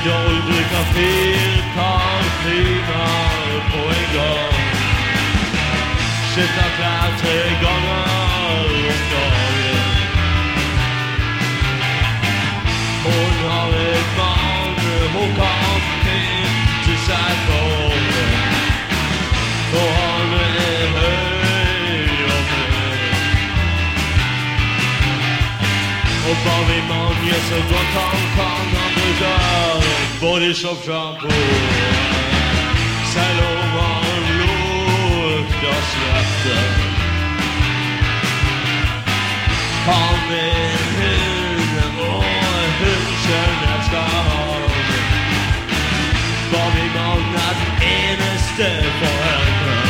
Barbie-doll bruker fire timer på en gang. Skifter klær tre ganger Og Barbie-mannen gjør så godt han kan. Han bruker bodyshopp-sjampo. Selv om han er hun og hun skjønner skal han. Barbie-mannen er den eneste for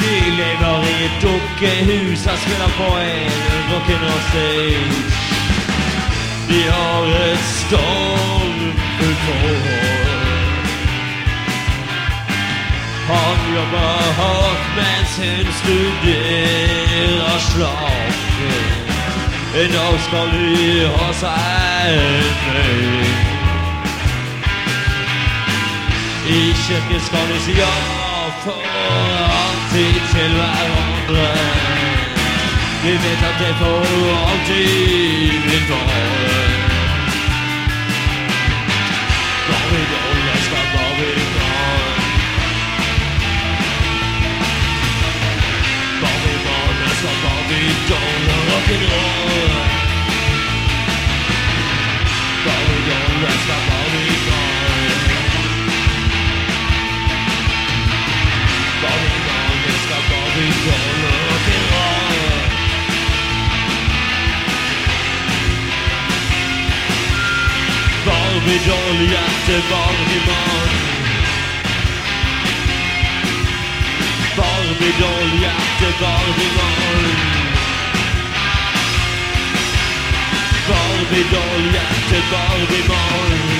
De lever i et dukkehus, han spiller på en rock'n'roll stage. De har et stormfullt forhold. Han jobber hardt mens hun studerer slagen. En dag skal de ha seg en øy. I kirken skal de si ja for till varandra Vi vet att det får alltid bli kvar David och jag ska David kvar David och jag ska David bet joli ar te bord rimant Bord bet joli ar te bord rimant Bord bet joli ar te bord